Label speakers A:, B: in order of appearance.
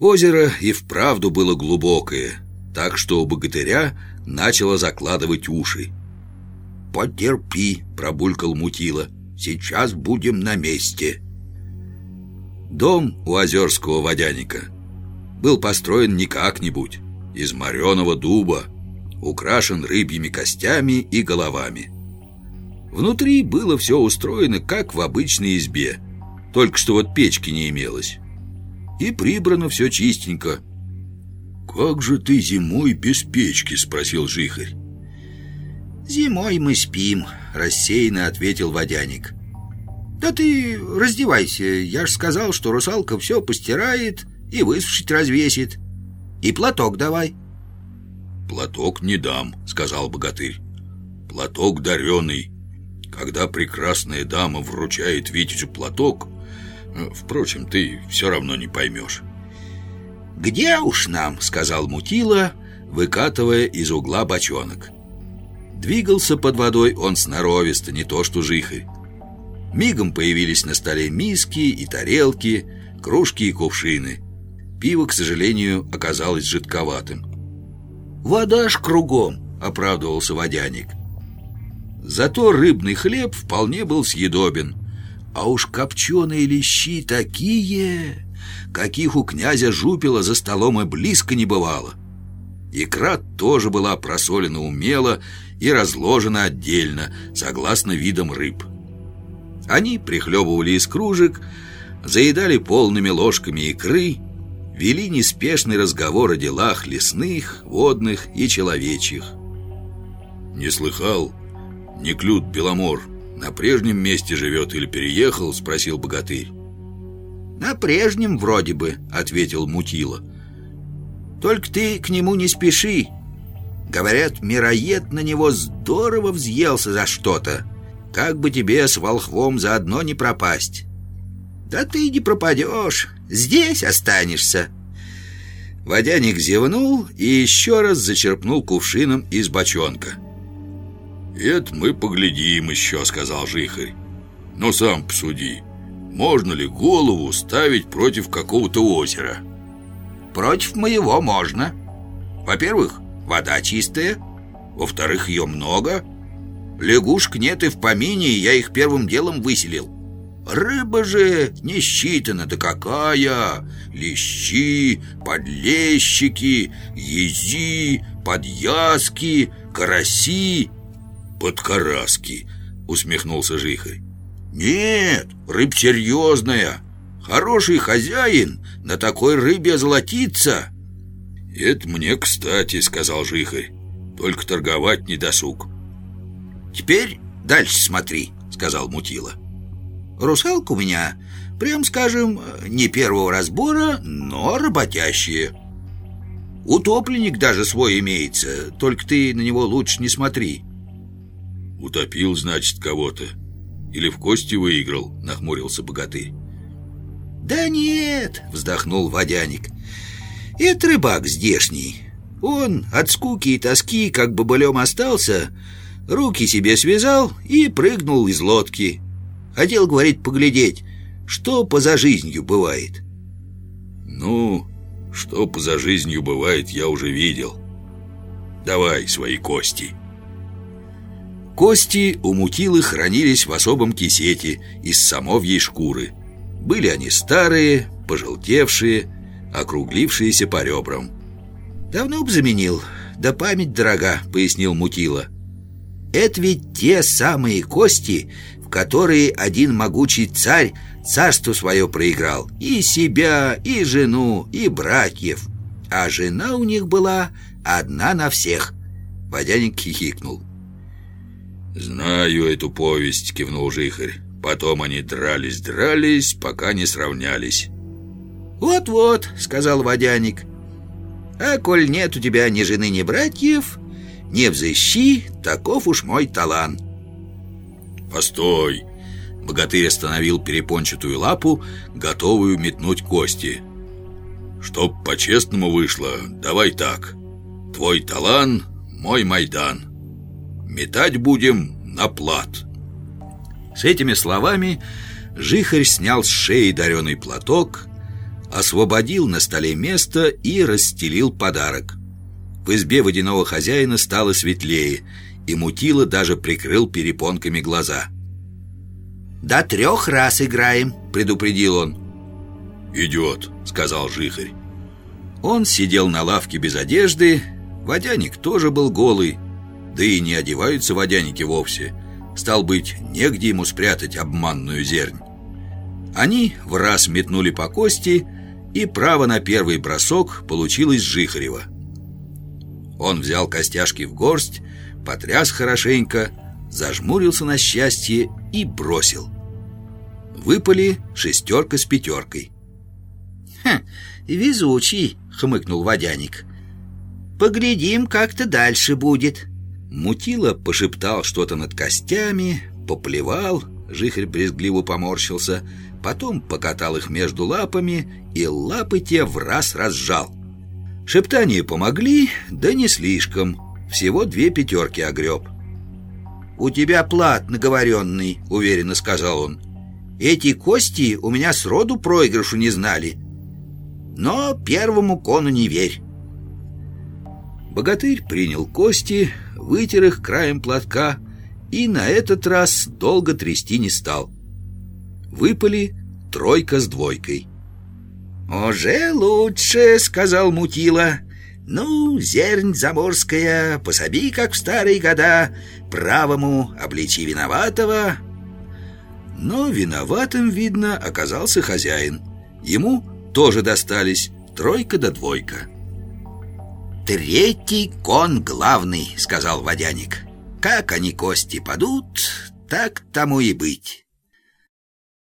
A: Озеро и вправду было глубокое, так что у богатыря начало закладывать уши.
B: «Потерпи», — пробулькал Мутила, — «сейчас будем на месте».
A: Дом у озерского водяника был построен не как-нибудь, из мореного дуба, украшен рыбьими костями и головами. Внутри было все устроено, как в обычной избе, только что вот печки не имелось. И прибрано все чистенько.
C: «Как же ты зимой без печки?» — спросил Жихарь.
B: «Зимой мы спим», — рассеянно ответил водяник. «Да ты раздевайся, я ж сказал, что русалка все постирает и высушить развесит. И платок давай».
C: «Платок не дам», — сказал богатырь. «Платок дареный. Когда прекрасная дама вручает Витязю платок, впрочем, ты все равно не поймешь».
B: «Где уж нам?» — сказал Мутила, выкатывая из угла бочонок.
A: Двигался под водой он сноровисто, не то что жихарь. Мигом появились на столе миски и тарелки, кружки и кувшины. Пиво, к сожалению, оказалось жидковатым.
B: «Вода ж кругом», — оправдывался водяник.
A: Зато рыбный хлеб вполне был съедобен. А уж копченые лещи такие, каких у князя Жупила за столом и близко не бывало. Икра тоже была просолена умело и разложена отдельно, согласно видам рыб. Они прихлебывали из кружек, заедали полными ложками икры, вели неспешный разговор о делах лесных, водных и человечьих.
C: «Не слыхал? Неклюд Беломор на прежнем месте живет или переехал?» — спросил богатырь.
B: «На прежнем вроде бы», — ответил Мутила. «Только ты к нему не спеши. Говорят, мироед на него здорово взъелся за что-то. Как бы тебе с волхвом заодно не пропасть». «Да ты не пропадешь, здесь останешься».
A: Водяник зевнул и еще раз зачерпнул кувшином из бочонка.
C: «Это мы поглядим еще», — сказал Жихарь. «Но сам посуди, можно ли голову ставить против какого-то озера?»
B: «Против моего можно. Во-первых, вода чистая. Во-вторых, ее много. Лягушек нет и в помине, я их первым делом выселил. Рыба же не считана-то какая! Лещи, подлещики, ези, подъязки, караси
C: «Подкараски», — усмехнулся Жихарь.
B: «Нет, рыб серьезная. Хороший хозяин на такой рыбе золотится».
C: «Это мне кстати», — сказал Жихарь. «Только торговать не досуг».
B: «Теперь дальше смотри», — сказал Мутила. «Русалка у меня, прям скажем, не первого разбора, но работящие. Утопленник даже свой имеется, только ты на него лучше не смотри».
C: «Утопил, значит, кого-то. Или в кости выиграл», — нахмурился богатырь.
B: «Да нет», — вздохнул водяник. «Это рыбак здешний. Он от скуки и тоски как бы былем остался, руки себе связал и прыгнул из лодки. Хотел, говорит, поглядеть, что поза жизнью бывает».
C: «Ну, что поза жизнью бывает, я уже видел. Давай свои кости».
A: Кости у мутилы хранились в особом кисете из самовьей шкуры. Были они старые, пожелтевшие, округлившиеся по ребрам.
B: «Давно б заменил, да память дорога», — пояснил Мутила. «Это ведь те самые кости, в которые один могучий царь царство свое проиграл. И себя, и жену, и братьев. А жена у них была одна на всех».
A: Водяник хихикнул.
C: «Знаю эту повесть», — кивнул Жихарь. «Потом они дрались-дрались, пока не сравнялись».
B: «Вот-вот», — сказал водяник. «А коль нет у тебя ни жены, ни братьев, не взыщи, таков уж мой талант».
C: «Постой!»
A: Богатырь остановил перепончатую лапу, готовую метнуть кости.
C: «Чтоб по-честному вышло, давай так. Твой талант — мой Майдан». Метать будем на плат
A: С этими словами Жихарь снял с шеи дареный платок освободил на столе место и расстелил подарок. В избе водяного хозяина стало светлее, и Мутила даже прикрыл перепонками глаза.
B: «До трех раз играем», — предупредил он.
C: «Идет», — сказал Жихарь.
A: Он сидел на лавке без одежды, водяник тоже был голый, да и не одеваются водяники вовсе. Стал быть, негде ему спрятать обманную зернь. Они в раз метнули по кости, и право на первый бросок получилось Жихарева. Он взял костяшки в горсть, потряс хорошенько, зажмурился на счастье и бросил. Выпали шестерка с пятеркой.
B: «Хм, везучий!» — хмыкнул водяник. «Поглядим, как-то дальше будет».
A: Мутила пошептал что-то над костями, поплевал, Жихарь брезгливо поморщился, потом покатал их между лапами, и лапы те в раз разжал. Шептания помогли, да не слишком, всего две пятерки огреб.
B: «У тебя плат наговоренный», — уверенно сказал он. «Эти кости у меня сроду проигрышу не знали. Но первому кону не верь».
A: Богатырь принял кости, вытер их краем платка и на этот раз долго трясти не стал. Выпали тройка с двойкой.
B: «Уже лучше», — сказал Мутила. «Ну, зернь заморская, пособи, как в старые года, правому обличи виноватого».
A: Но виноватым, видно, оказался хозяин. Ему тоже достались тройка да двойка.
B: «Третий кон главный», — сказал водяник. «Как они кости падут, так тому и быть».